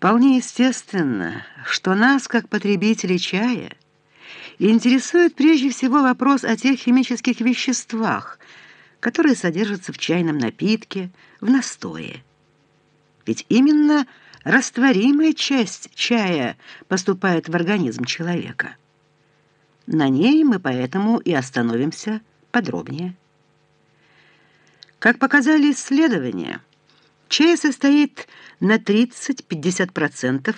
Вполне естественно, что нас, как потребителей чая, интересует прежде всего вопрос о тех химических веществах, которые содержатся в чайном напитке, в настое. Ведь именно растворимая часть чая поступает в организм человека. На ней мы поэтому и остановимся подробнее. Как показали исследования, чай состоит на 30-50%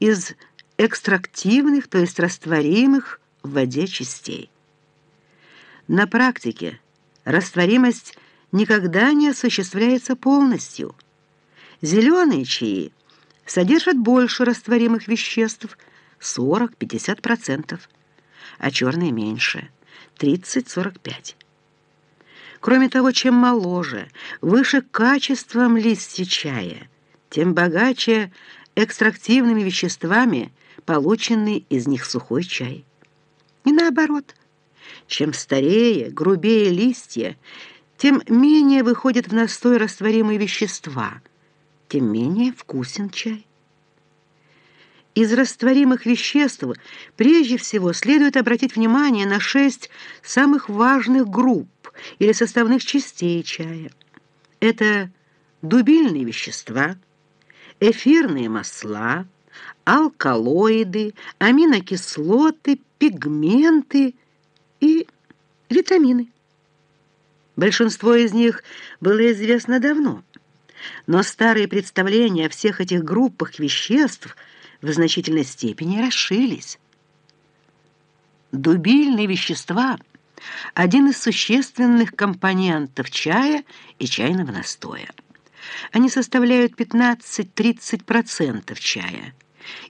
из экстрактивных, то есть растворимых в воде частей. На практике растворимость никогда не осуществляется полностью. Зеленые чаи содержат больше растворимых веществ 40-50%, а черные меньше 30-45%. Кроме того, чем моложе, выше качеством листья чая, тем богаче экстрактивными веществами полученный из них сухой чай. И наоборот, чем старее, грубее листья, тем менее выходят в настой растворимые вещества, тем менее вкусен чай. Из растворимых веществ прежде всего следует обратить внимание на шесть самых важных групп или составных частей чая. Это дубильные вещества, эфирные масла, алкалоиды, аминокислоты, пигменты и витамины. Большинство из них было известно давно, но старые представления о всех этих группах веществ – в значительной степени расширились. Дубильные вещества – один из существенных компонентов чая и чайного настоя. Они составляют 15-30% чая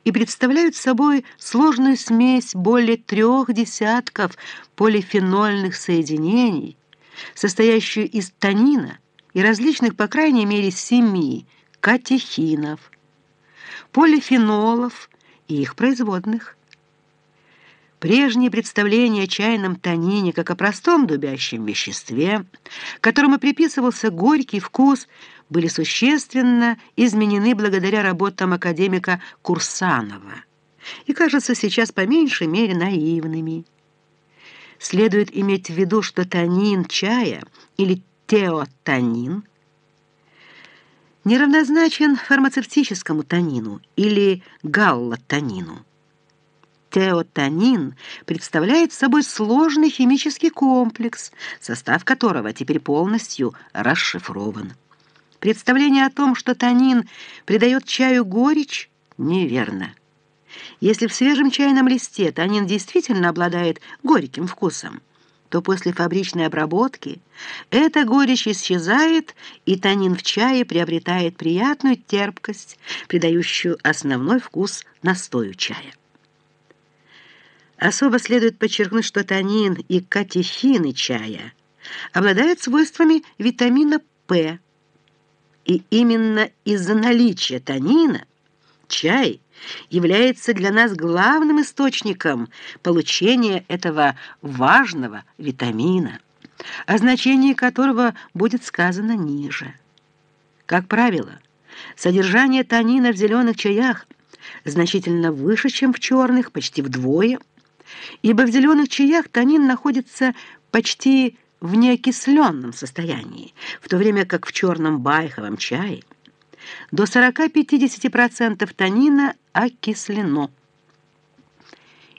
и представляют собой сложную смесь более трех десятков полифенольных соединений, состоящую из танина и различных, по крайней мере, семи катехинов – полифенолов и их производных. Прежние представления о чайном танине как о простом дубящем веществе, которому приписывался горький вкус, были существенно изменены благодаря работам академика Курсанова и кажутся сейчас по меньшей мере наивными. Следует иметь в виду, что танин чая или теотанин – неравнозначен фармацевтическому танину или галлотанину. Теотанин представляет собой сложный химический комплекс, состав которого теперь полностью расшифрован. Представление о том, что танин придает чаю горечь, неверно. Если в свежем чайном листе танин действительно обладает горьким вкусом, то после фабричной обработки эта горечь исчезает, и танин в чае приобретает приятную терпкость, придающую основной вкус настою чая. Особо следует подчеркнуть, что танин и катехины чая обладают свойствами витамина П, и именно из-за наличия танина чай является для нас главным источником получения этого важного витамина, о значении которого будет сказано ниже. Как правило, содержание танина в зеленых чаях значительно выше, чем в черных, почти вдвое, ибо в зеленых чаях танин находится почти в неокисленном состоянии, в то время как в черном байховом чае до 40-50% танина окислено.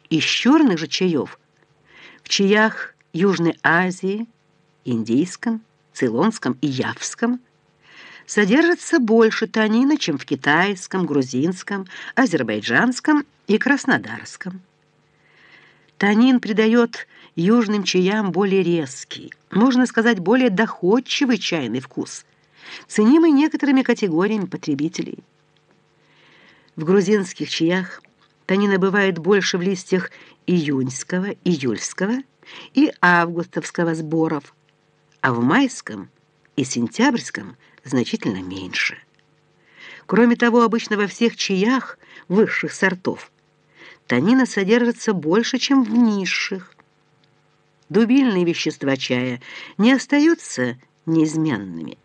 Из черных же чаев в чаях Южной Азии, Индийском, Цейлонском и Явском содержится больше танина, чем в китайском, грузинском, азербайджанском и краснодарском. Танин придает южным чаям более резкий, можно сказать, более доходчивый чайный вкус – ценимый некоторыми категориями потребителей. В грузинских чаях танина бывает больше в листьях июньского, июльского и августовского сборов, а в майском и сентябрьском значительно меньше. Кроме того, обычно во всех чаях высших сортов танина содержится больше, чем в низших. Дубильные вещества чая не остаются неизменными.